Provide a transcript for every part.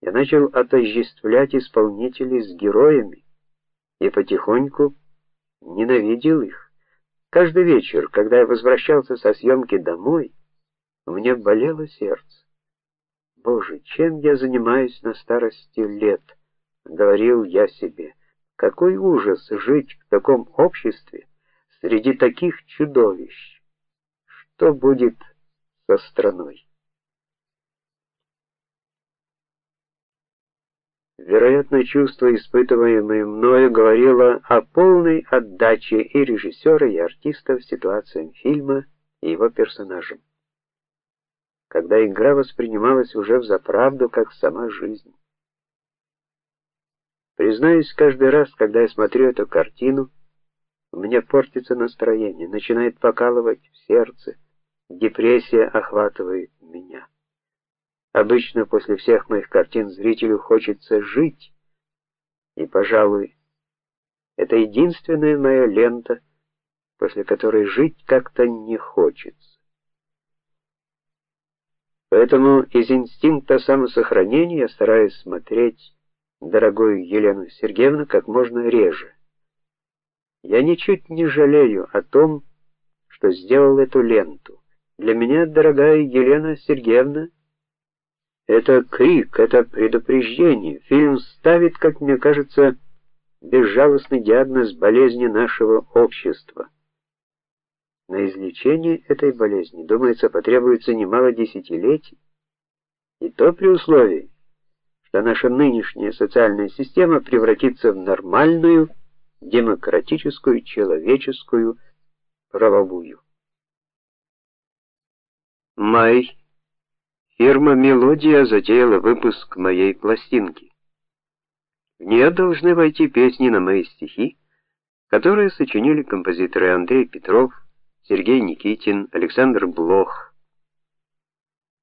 Я начал отождествлять исполнителей с героями и потихоньку ненавидел их. Каждый вечер, когда я возвращался со съемки домой, мне болело сердце. Боже, чем я занимаюсь на старости лет, говорил я себе. Какой ужас жить в таком обществе среди таких чудовищ. Что будет со страной? Вероятно, чувство, испытываемое мною, говорило о полной отдаче и режиссера, и артистов ситуациям фильма и его персонажам. Когда игра воспринималась уже взаправду как сама жизнь. Признаюсь, каждый раз, когда я смотрю эту картину, у меня портится настроение, начинает покалывать в сердце, депрессия охватывает меня. Обычно после всех моих картин зрителю хочется жить. И, пожалуй, это единственная моя лента, после которой жить как-то не хочется. Поэтому из инстинкта самосохранения я стараюсь смотреть дорогую Елену Сергеевну как можно реже. Я ничуть не жалею о том, что сделал эту ленту. Для меня, дорогая Елена Сергеевна, это крик, это предупреждение. Фильм ставит, как мне кажется, безжалостный диагноз болезни нашего общества. На излечение этой болезни, думается, потребуется немало десятилетий. И то при условии, что наша нынешняя социальная система превратится в нормальную, демократическую, человеческую, правовую. Май Фирма Мелодия затеяла выпуск моей пластинки. В нее должны войти песни на мои стихи, которые сочинили композиторы Андрей Петров, Сергей Никитин, Александр Блох.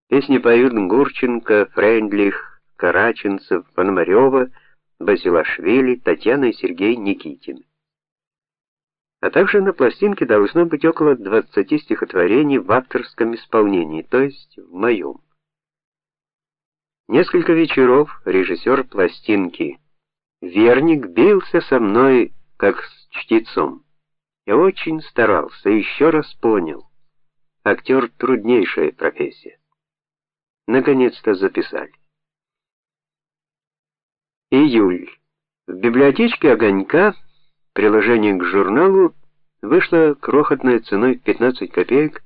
Песни поют Гурченко, Френдлих, Караченцев, Пономарёва, Басилашвили, Татьяна и Сергей Никитин. А также на пластинке должно быть около 20 стихотворений в авторском исполнении, то есть в моем. Несколько вечеров режиссер пластинки Верник бился со мной как с чтецом. Я очень старался, еще раз понял. Актер труднейшая профессия. Наконец-то записали. Июль. В библиотечке Огонька, приложение к журналу, вышла крохотной ценой в 15 копеек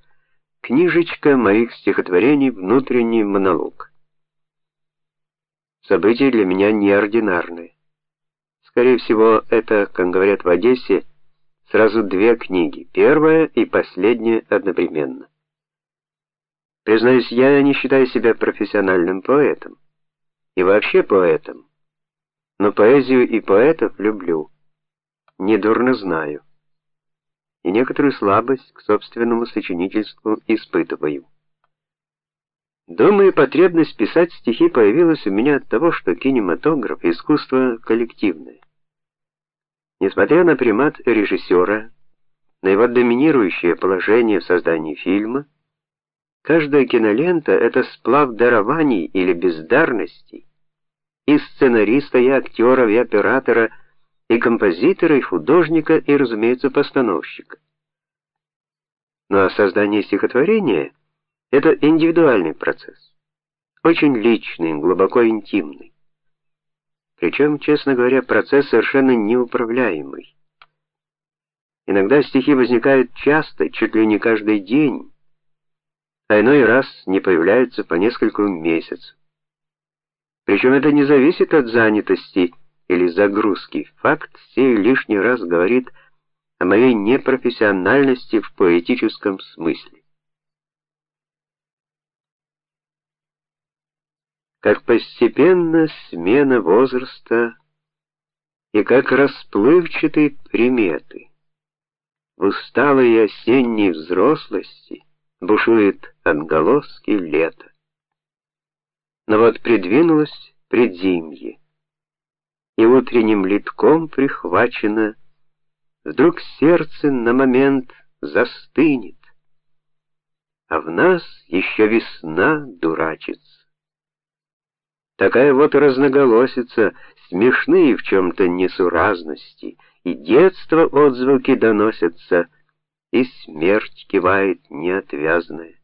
книжечка моих стихотворений Внутренний монолог. Событие для меня неординарное. Скорее всего, это, как говорят в Одессе, сразу две книги, первая и последняя одновременно. Признаюсь, я не считаю себя профессиональным поэтом и вообще поэтом. Но поэзию и поэтов люблю. Недурно знаю. И некоторую слабость к собственному сочинительству испытываю. Думаю, потребность писать стихи появилась у меня от того, что кинематограф искусство коллективное. Несмотря на примат режиссера, на его доминирующее положение в создании фильма, каждая кинолента это сплав дарований или бездарностей и сценариста, и актера, и оператора, и композитора, и художника, и, разумеется, постановщика. Ну а создание стихотворения это индивидуальный процесс, очень личный, глубоко интимный. Причем, честно говоря, процесс совершенно неуправляемый. Иногда стихи возникают часто, чуть ли не каждый день, а иной раз не появляются по несколько месяцев. Причем это не зависит от занятости или загрузки. Факт сей лишний раз говорит о моей непрофессиональности в поэтическом смысле. Как постепенно смена возраста и как расплывчатые приметы. В усталой осенней взрослости бушует отголоски лета. Но вот придвинулось предзимье, и утренним литком прихвачено, вдруг сердце на момент застынет, а в нас еще весна дурачится. Такая вот разноголосица, смешные в чем-то несуразности, и детство отзвуки доносятся, и смерть кивает неотвязная.